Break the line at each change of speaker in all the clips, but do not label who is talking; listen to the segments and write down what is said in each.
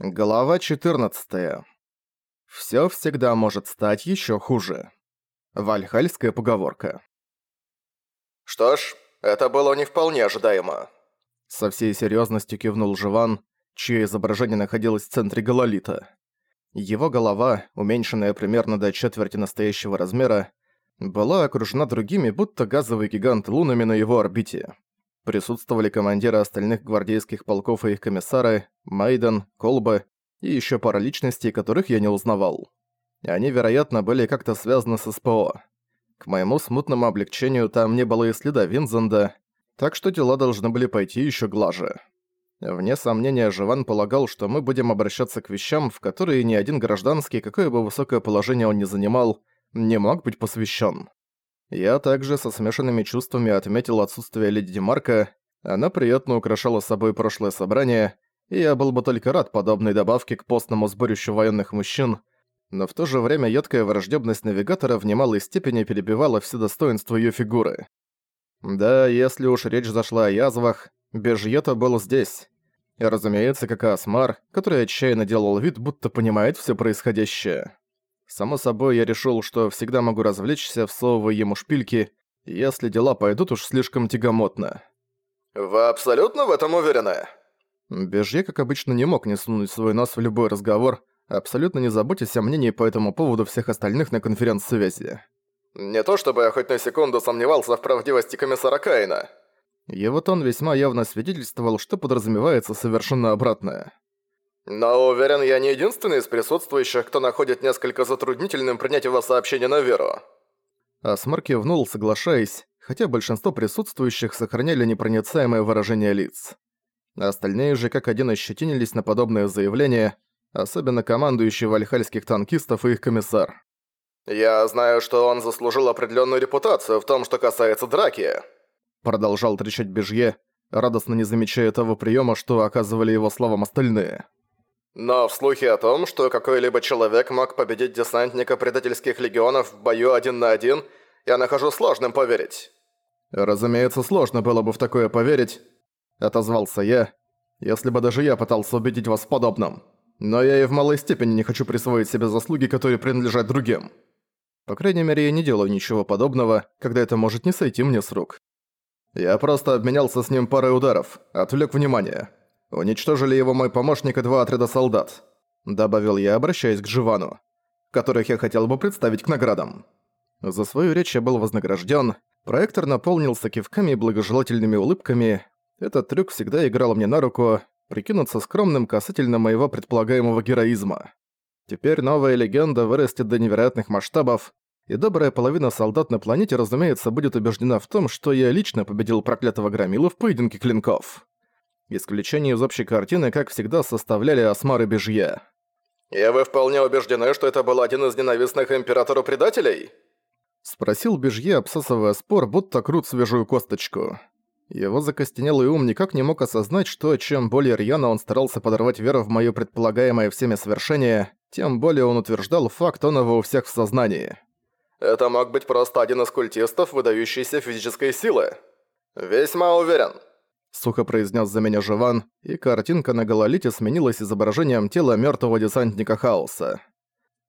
Глава 14. Всё всегда может стать ещё хуже. Вальхальская поговорка.
«Что ж, это было не вполне ожидаемо», —
со всей серьёзностью кивнул Живан, чье изображение находилось в центре гололита. Его голова, уменьшенная примерно до четверти настоящего размера, была окружена другими, будто газовый гигант лунами на его орбите. Присутствовали командиры остальных гвардейских полков и их комиссары, Майден, Колба и еще пара личностей, которых я не узнавал. Они, вероятно, были как-то связаны с СПО. К моему смутному облегчению там не было и следа Винзенда, так что дела должны были пойти еще глаже. Вне сомнения, Живан полагал, что мы будем обращаться к вещам, в которые ни один гражданский, какое бы высокое положение он ни занимал, не мог быть посвящен. Я также со смешанными чувствами отметил отсутствие леди Марка, она приятно украшала собой прошлое собрание, и я был бы только рад подобной добавке к постному сборищу военных мужчин, но в то же время едкая враждебность навигатора в немалой степени перебивала все достоинства ее фигуры. Да, если уж речь зашла о язвах, Бежьета был здесь. И, разумеется, как и Асмар, который отчаянно делал вид, будто понимает все происходящее. Само собой, я решил, что всегда могу развлечься, всовывая ему шпильки, если дела пойдут уж слишком тягомотно.
«Вы абсолютно в этом уверены?»
Бежье, как обычно, не мог не сунуть свой нос в любой разговор, абсолютно не заботясь о мнении по этому поводу всех остальных на конференц-связи.
«Не то чтобы я хоть на секунду сомневался в правдивости комиссара Каина».
Его тон весьма явно свидетельствовал, что подразумевается совершенно обратное.
Но уверен, я не единственный из присутствующих, кто находит несколько затруднительным принять его сообщение на веру.
Асмар кивнул, соглашаясь, хотя большинство присутствующих сохраняли непроницаемое выражение лиц. Остальные же как один ощетинились на подобное заявление, особенно командующий вальхальских танкистов и их комиссар.
«Я знаю, что он заслужил определенную репутацию в том, что касается драки»,
продолжал трещать Бежье, радостно не замечая того приема, что оказывали его словам остальные.
Но в слухе о том, что какой-либо человек мог победить десантника предательских легионов в бою один на один, я нахожу сложным поверить.
Разумеется, сложно было бы в такое поверить, отозвался я, если бы даже я пытался убедить вас в подобном. Но я и в малой степени не хочу присвоить себе заслуги, которые принадлежат другим. По крайней мере, я не делаю ничего подобного, когда это может не сойти мне с рук. Я просто обменялся с ним парой ударов, отвлек внимание. «Уничтожили его мой помощник и два отряда солдат», — добавил я, обращаясь к Живану, которых я хотел бы представить к наградам. За свою речь я был вознагражден. Проектор наполнился кивками и благожелательными улыбками. Этот трюк всегда играл мне на руку, прикинуться скромным касательно моего предполагаемого героизма. Теперь новая легенда вырастет до невероятных масштабов, и добрая половина солдат на планете, разумеется, будет убеждена в том, что я лично победил проклятого Громилу в поединке клинков. Исключение из общей картины, как всегда, составляли Осмар и Бежье.
«И вы вполне убеждены, что это был один из ненавистных императору предателей?»
Спросил Бежье, обсасывая спор, будто крут свежую косточку. Его закостенелый ум никак не мог осознать, что чем более рьяно он старался подорвать веру в моё предполагаемое всеми совершение, тем более он утверждал факт он его у всех в сознании.
«Это мог быть просто один из культистов, выдающийся физической силы. Весьма уверен».
Сухо произнес за меня Живан, и картинка на гололите сменилась изображением тела мертвого десантника Хаоса.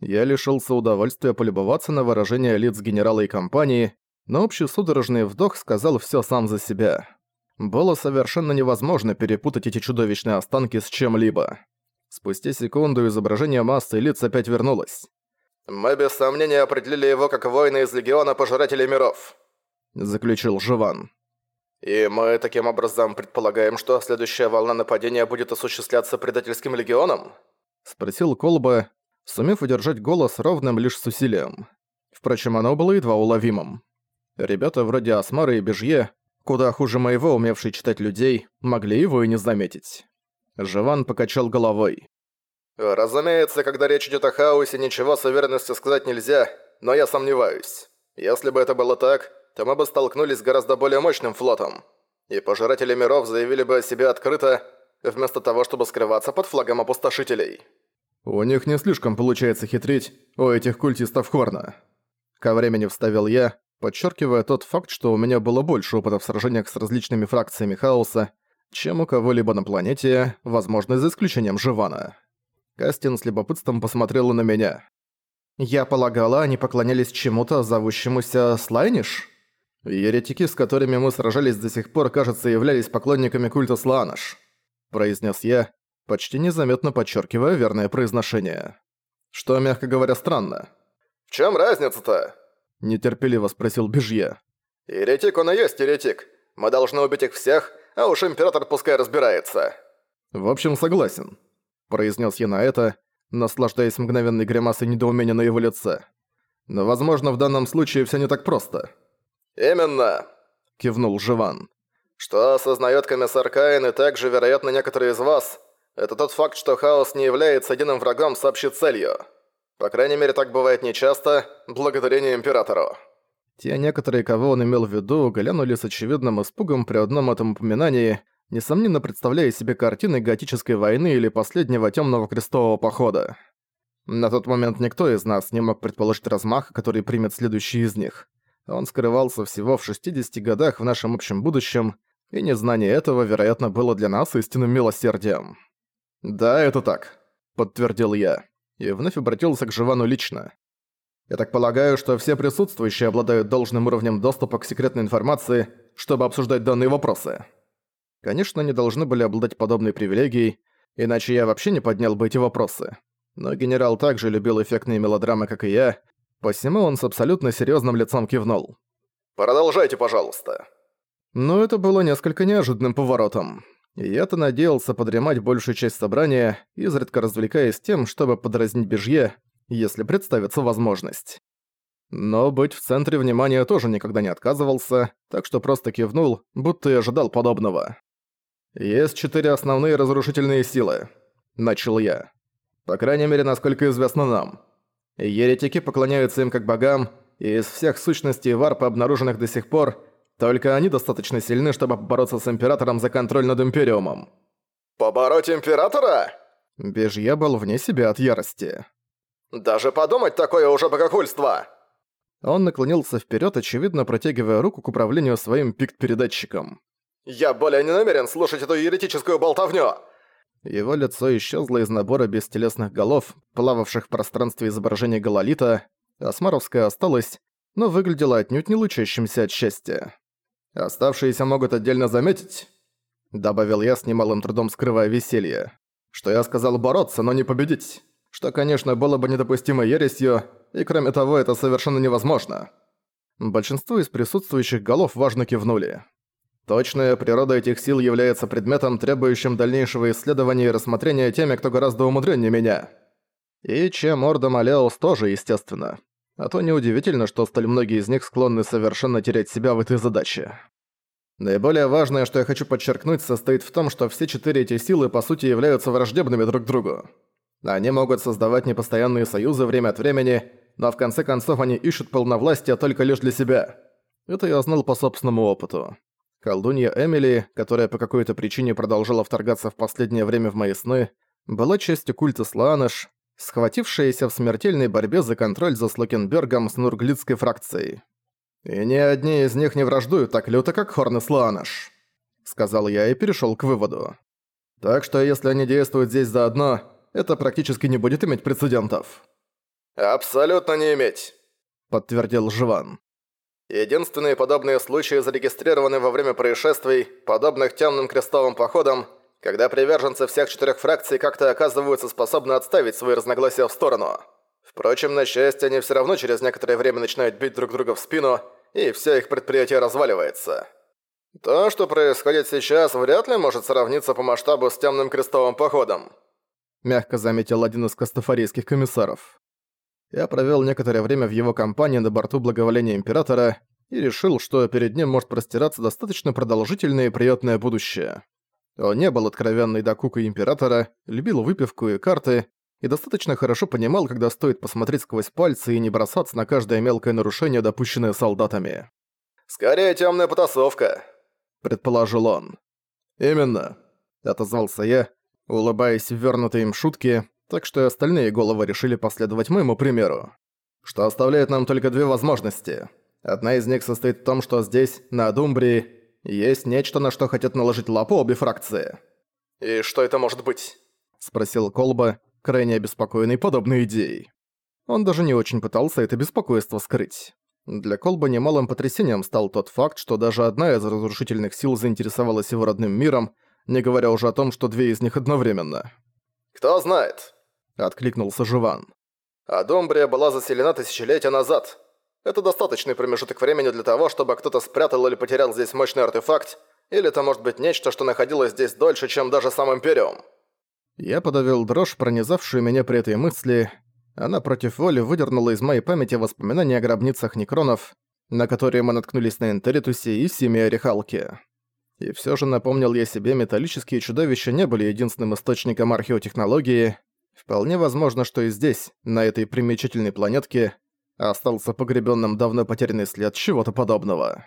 Я лишился удовольствия полюбоваться на выражение лиц генерала и компании, но общий судорожный вдох сказал все сам за себя. Было совершенно невозможно перепутать эти чудовищные останки с чем-либо. Спустя секунду изображение массы лиц опять вернулось.
«Мы без сомнения определили его как воина из Легиона Пожирателей Миров», —
заключил Живан.
«И мы таким образом предполагаем, что следующая волна нападения будет осуществляться предательским легионом?»
Спросил Колба, сумев удержать голос ровным лишь с усилием. Впрочем, оно было едва уловимым. Ребята вроде Асмара и Бежье, куда хуже моего, умевшие читать людей, могли его и не заметить. Живан покачал головой.
«Разумеется, когда речь идет о хаосе, ничего с уверенностью сказать нельзя, но я сомневаюсь. Если бы это было так, то мы бы столкнулись с гораздо более мощным флотом. И пожиратели миров заявили бы о себе открыто, вместо того, чтобы скрываться под флагом опустошителей.
«У них не слишком получается хитрить, у этих культистов Хорна». Ко времени вставил я, подчеркивая тот факт, что у меня было больше опыта в сражениях с различными фракциями хаоса, чем у кого-либо на планете, возможно, за исключением Живана. Кастин с любопытством посмотрела на меня. «Я полагала, они поклонялись чему-то, зовущемуся Слайниш?» «Еретики, с которыми мы сражались до сих пор, кажется, являлись поклонниками культа Сланаш», произнес я, почти незаметно подчеркивая верное произношение. Что, мягко говоря, странно.
«В чем разница-то?»
нетерпеливо спросил Бежье.
«Еретик он и есть еретик. Мы должны убить их всех, а уж Император пускай разбирается».
«В общем, согласен», произнес я на это, наслаждаясь мгновенной гримасой недоумения на его лице. «Но, возможно, в данном случае все не так просто».
«Именно», — кивнул Живан. «Что осознает комиссар Каин и также, вероятно, некоторые из вас, это тот факт, что Хаос не является единым врагом с общей целью. По крайней мере, так бывает нечасто, благодарение Императору».
Те некоторые, кого он имел в виду, глянули с очевидным испугом при одном этом упоминании, несомненно представляя себе картины готической войны или последнего темного крестового похода. На тот момент никто из нас не мог предположить размах, который примет следующий из них. Он скрывался всего в 60 годах в нашем общем будущем, и незнание этого, вероятно, было для нас истинным милосердием. «Да, это так», — подтвердил я, и вновь обратился к Живану лично. Я так полагаю, что все присутствующие обладают должным уровнем доступа к секретной информации, чтобы обсуждать данные вопросы. Конечно, они должны были обладать подобной привилегией, иначе я вообще не поднял бы эти вопросы. Но генерал также любил эффектные мелодрамы, как и я, посему он с абсолютно серьезным лицом кивнул.
«Продолжайте, пожалуйста».
Но это было несколько неожиданным поворотом. Я-то надеялся подремать большую часть собрания, изредка развлекаясь тем, чтобы подразнить Бежье, если представится возможность. Но быть в центре внимания тоже никогда не отказывался, так что просто кивнул, будто и ожидал подобного. «Есть четыре основные разрушительные силы», — начал я. «По крайней мере, насколько известно нам. Еретики поклоняются им как богам, и из всех сущностей варпа, обнаруженных до сих пор, только они достаточно сильны, чтобы бороться с Императором за контроль над Империумом».
«Побороть Императора?»
Бежья был вне себя от ярости.
Даже подумать такое уже богохульство!»
Он наклонился вперед, очевидно протягивая руку к управлению своим пикт-передатчиком.
«Я более не намерен слушать эту еретическую болтовню!»
Его лицо исчезло из набора бестелесных голов, плававших в пространстве изображения Гололита, а Смаровская осталась, но выглядела отнюдь не лучащимся от счастья. «Оставшиеся могут отдельно заметить», — добавил я с немалым трудом скрывая веселье, «что я сказал бороться, но не победить» что, конечно, было бы недопустимо ересью, и кроме того, это совершенно невозможно. Большинство из присутствующих голов важно кивнули. Точная природа этих сил является предметом, требующим дальнейшего исследования и рассмотрения теми, кто гораздо умудреннее меня. И чем Ордом Алеус тоже, естественно. А то неудивительно, что столь многие из них склонны совершенно терять себя в этой задаче. Наиболее важное, что я хочу подчеркнуть, состоит в том, что все четыре эти силы по сути являются враждебными друг другу. Они могут создавать непостоянные союзы время от времени, но в конце концов они ищут полновластия только лишь для себя. Это я знал по собственному опыту. Колдунья Эмили, которая по какой-то причине продолжала вторгаться в последнее время в мои сны, была частью культа Слааныш, схватившаяся в смертельной борьбе за контроль за Слокенбергом с Нурглицкой фракцией. «И ни одни из них не враждуют так люто, как Хорн и Слааныш», — сказал я и перешёл к выводу. «Так что если они действуют здесь заодно, это практически не будет иметь прецедентов».
«Абсолютно не иметь», —
подтвердил Живан.
«Единственные подобные случаи зарегистрированы во время происшествий, подобных темным крестовым походам, когда приверженцы всех четырех фракций как-то оказываются способны отставить свои разногласия в сторону. Впрочем, на счастье, они все равно через некоторое время начинают бить друг друга в спину, и все их предприятие разваливается. То, что происходит сейчас, вряд ли может сравниться по масштабу с темным крестовым походом
мягко заметил один из кастафарийских комиссаров. Я провел некоторое время в его компании на борту благоволения Императора и решил, что перед ним может простираться достаточно продолжительное и приятное будущее. Он не был откровенной докукой Императора, любил выпивку и карты, и достаточно хорошо понимал, когда стоит посмотреть сквозь пальцы и не бросаться на каждое мелкое нарушение, допущенное солдатами.
«Скорее темная потасовка», —
предположил он. «Именно», — отозвался я, улыбаясь ввернутой им шутке, так что остальные головы решили последовать моему примеру. Что оставляет нам только две возможности. Одна из них состоит в том, что здесь, на Думбрии, есть нечто, на что хотят наложить лапу обе фракции.
«И что это может быть?»
– спросил Колба, крайне обеспокоенный подобной идеей. Он даже не очень пытался это беспокойство скрыть. Для Колба немалым потрясением стал тот факт, что даже одна из разрушительных сил заинтересовалась его родным миром, не говоря уже о том, что две из них одновременно.
«Кто знает?»
— откликнулся Живан.
«Адумбрия была заселена тысячелетия назад. Это достаточный промежуток времени для того, чтобы кто-то спрятал или потерял здесь мощный артефакт, или это может быть нечто, что находилось здесь дольше, чем даже сам Империум».
Я подавил дрожь, пронизавшую меня при этой мысли. Она против воли выдернула из моей памяти воспоминания о гробницах некронов, на которые мы наткнулись на Интеритусе и Семье Орехалке. И всё же напомнил я себе, металлические чудовища не были единственным источником археотехнологии. Вполне возможно, что и здесь, на этой примечательной планетке, остался погребенным давно потерянный след чего-то подобного.